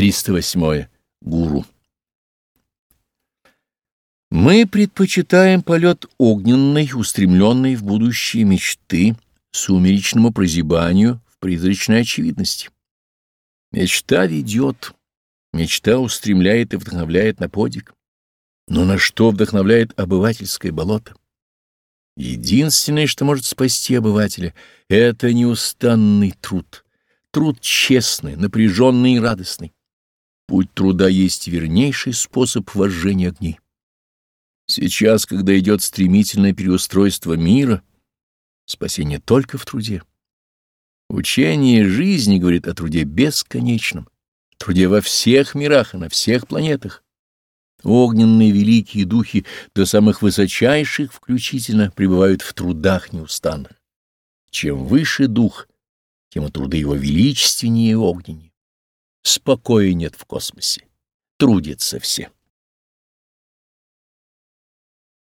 308. Гуру. Мы предпочитаем полет огненный, устремленный в будущие мечты, сумеречному прозябанию в призрачной очевидности. Мечта ведет, мечта устремляет и вдохновляет на подвиг. Но на что вдохновляет обывательское болото? Единственное, что может спасти обывателя, — это неустанный труд, труд честный, напряженный и радостный. Путь труда есть вернейший способ вожжения огней. Сейчас, когда идет стремительное переустройство мира, спасение только в труде. Учение жизни говорит о труде бесконечном, труде во всех мирах и на всех планетах. Огненные великие духи до самых высочайших включительно пребывают в трудах неустанных. Чем выше дух, тем и труды его величественнее и огненнее. Спокоя нет в космосе. Трудятся все.